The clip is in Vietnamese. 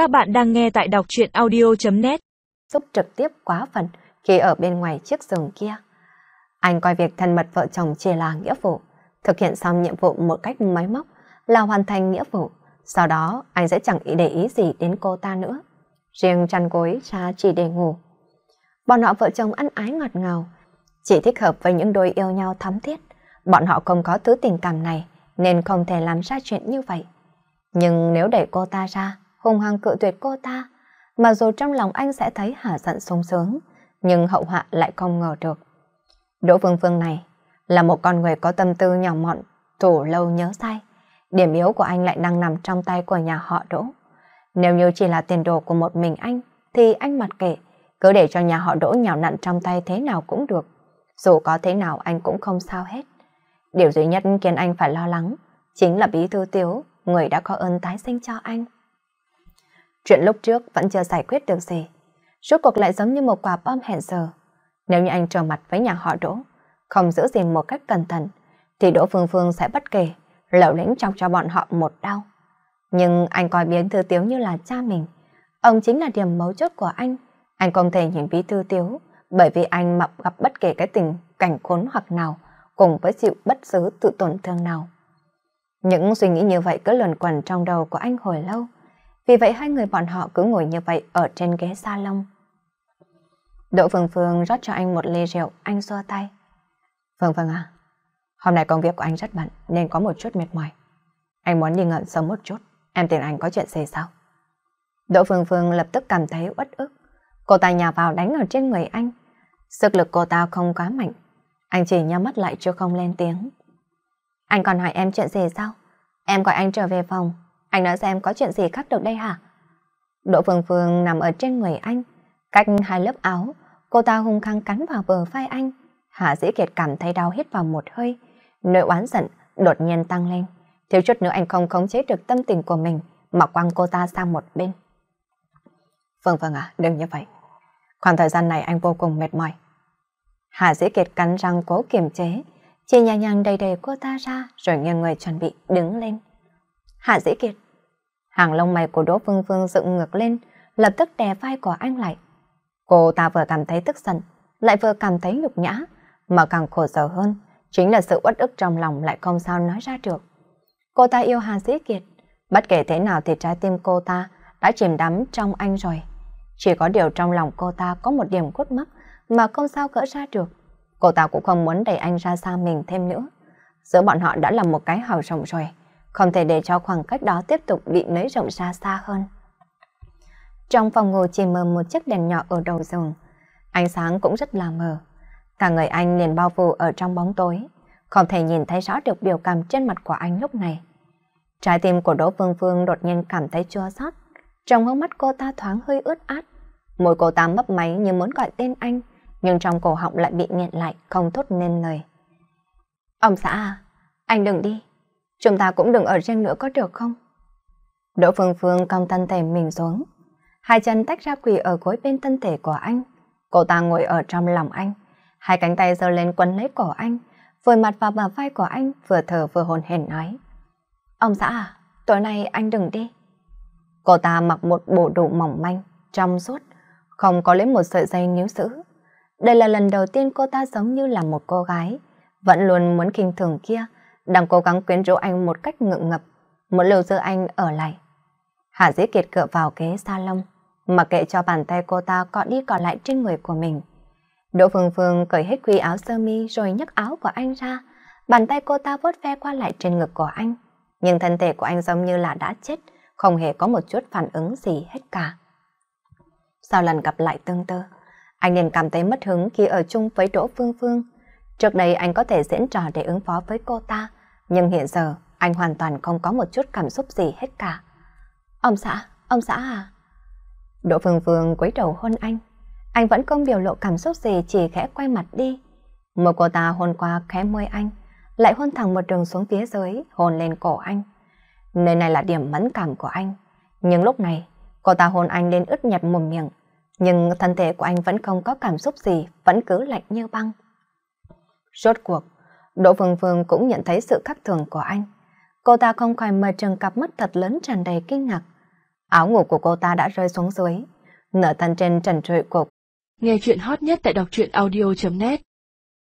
Các bạn đang nghe tại đọc truyện audio.net Giúp trực tiếp quá phần khi ở bên ngoài chiếc giường kia. Anh coi việc thân mật vợ chồng chỉ là nghĩa vụ, thực hiện xong nhiệm vụ một cách máy móc là hoàn thành nghĩa vụ. Sau đó anh sẽ chẳng ý để ý gì đến cô ta nữa. Riêng chăn gối ra chỉ để ngủ. Bọn họ vợ chồng ăn ái ngọt ngào, chỉ thích hợp với những đôi yêu nhau thắm thiết. Bọn họ không có thứ tình cảm này nên không thể làm ra chuyện như vậy. Nhưng nếu đẩy cô ta ra, hung hăng cự tuyệt cô ta, mà dù trong lòng anh sẽ thấy hả giận sung sướng, nhưng hậu họa lại không ngờ được. Đỗ Phương Phương này là một con người có tâm tư nhỏ mọn, thủ lâu nhớ sai. Điểm yếu của anh lại đang nằm trong tay của nhà họ Đỗ. Nếu như chỉ là tiền đồ của một mình anh, thì anh mặc kệ, cứ để cho nhà họ Đỗ nhào nặn trong tay thế nào cũng được. Dù có thế nào anh cũng không sao hết. Điều duy nhất khiến anh phải lo lắng chính là bí thư tiếu, người đã có ơn tái sinh cho anh. Chuyện lúc trước vẫn chưa giải quyết được gì. Rốt cuộc lại giống như một quả bom hẹn giờ. Nếu như anh trở mặt với nhà họ Đỗ, không giữ gìn một cách cẩn thận, thì Đỗ Phương Phương sẽ bất kể, lậu lĩnh trong cho bọn họ một đau. Nhưng anh coi biến thư tiếu như là cha mình. Ông chính là điểm mấu chốt của anh. Anh không thể nhìn bí thư tiếu, bởi vì anh mập gặp bất kể cái tình cảnh khốn hoặc nào, cùng với chịu bất cứ tự tổn thương nào. Những suy nghĩ như vậy cứ luẩn quẩn trong đầu của anh hồi lâu. Vì vậy hai người bọn họ cứ ngồi như vậy ở trên ghế salon. Đỗ Phương Phương rót cho anh một ly rượu, anh xua tay. Phương Phương à, hôm nay công việc của anh rất bận nên có một chút mệt mỏi. Anh muốn đi ngợn sớm một chút, em tìm anh có chuyện gì sao? Đỗ Phương Phương lập tức cảm thấy uất ức. Cô ta nhào vào đánh ở trên người anh. Sức lực cô ta không quá mạnh. Anh chỉ nhắm mắt lại chưa không lên tiếng. Anh còn hỏi em chuyện gì sao? Em gọi anh trở về phòng. Anh nói xem có chuyện gì khác được đây hả? Đỗ Phương Phương nằm ở trên người anh. Cách hai lớp áo, cô ta hung hăng cắn vào bờ vai anh. Hạ Dĩ Kiệt cảm thấy đau hít vào một hơi. Nỗi oán giận đột nhiên tăng lên. Thiếu chút nữa anh không khống chế được tâm tình của mình mà quăng cô ta sang một bên. Phương Phương à, đừng như vậy. Khoảng thời gian này anh vô cùng mệt mỏi. Hạ Dĩ Kiệt cắn răng cố kiềm chế, chỉ nhẹ nhàng đầy đầy cô ta ra rồi nghe người chuẩn bị đứng lên. Hạ Dĩ Kiệt. Hàng lông mày của Đỗ Phương Phương dựng ngược lên, lập tức đè vai của anh lại. Cô ta vừa cảm thấy tức giận, lại vừa cảm thấy nhục nhã, mà càng khổ sở hơn, chính là sự uất ức trong lòng lại không sao nói ra được. Cô ta yêu Hà Dĩ Kiệt, bất kể thế nào thì trái tim cô ta đã chìm đắm trong anh rồi. Chỉ có điều trong lòng cô ta có một điểm cốt mắc mà không sao gỡ ra được. Cô ta cũng không muốn đẩy anh ra xa mình thêm nữa. Giữa bọn họ đã là một cái hào rộng rồi, không thể để cho khoảng cách đó tiếp tục bị nới rộng ra xa hơn. Trong phòng ngủ chỉ mờ một chiếc đèn nhỏ ở đầu giường, ánh sáng cũng rất là mờ. Cả người anh liền bao phủ ở trong bóng tối, không thể nhìn thấy rõ được biểu cảm trên mặt của anh lúc này. Trái tim của Đỗ Phương Phương đột nhiên cảm thấy chua xót, trong hốc mắt cô ta thoáng hơi ướt át. Môi cô ta mấp máy như muốn gọi tên anh, nhưng trong cổ họng lại bị nghẹn lại, không thốt nên lời. Ông xã à, anh đừng đi. Chúng ta cũng đừng ở riêng nữa có được không? Đỗ Phương Phương cong thân thể mình xuống. Hai chân tách ra quỳ ở gối bên thân thể của anh. Cô ta ngồi ở trong lòng anh. Hai cánh tay giơ lên quấn lấy cổ anh, vùi mặt vào bờ vai của anh, vừa thở vừa hồn hển nói. Ông xã à, tối nay anh đừng đi. Cô ta mặc một bộ đồ mỏng manh, trong suốt, không có lấy một sợi dây níu giữ. Đây là lần đầu tiên cô ta giống như là một cô gái, vẫn luôn muốn kinh thường kia, đang cố gắng quyến rũ anh một cách ngượng ngập, muốn lưu giữ anh ở lại. Hạ Dĩ Kiệt cựa vào ghế salon, mặc kệ cho bàn tay cô ta cọ đi cọ lại trên người của mình. Đỗ Phương Phương cởi hết quy áo sơ mi rồi nhấc áo của anh ra, bàn tay cô ta vuốt ve qua lại trên ngực của anh. Nhưng thân thể của anh giống như là đã chết, không hề có một chút phản ứng gì hết cả. Sau lần gặp lại tương tư, anh liền cảm thấy mất hứng khi ở chung với Đỗ Phương Phương. Trước đây anh có thể diễn trò để ứng phó với cô ta, nhưng hiện giờ anh hoàn toàn không có một chút cảm xúc gì hết cả. Ông xã, ông xã à? Đỗ Phương Phương quấy đầu hôn anh. Anh vẫn không biểu lộ cảm xúc gì chỉ khẽ quay mặt đi. Một cô ta hôn qua khẽ môi anh, lại hôn thẳng một đường xuống phía dưới, hôn lên cổ anh. Nơi này là điểm mẫn cảm của anh. Nhưng lúc này, cô ta hôn anh lên ướt nhẹp mồm miệng, nhưng thân thể của anh vẫn không có cảm xúc gì, vẫn cứ lạnh như băng. Rốt cuộc, Đỗ Phương Phương cũng nhận thấy sự khắc thường của anh. Cô ta không khỏi mở trừng cặp mắt thật lớn tràn đầy kinh ngạc. Áo ngủ của cô ta đã rơi xuống dưới, Nở thân trên trần trụi cục. Nghe chuyện hot nhất tại đọc truyện audio.net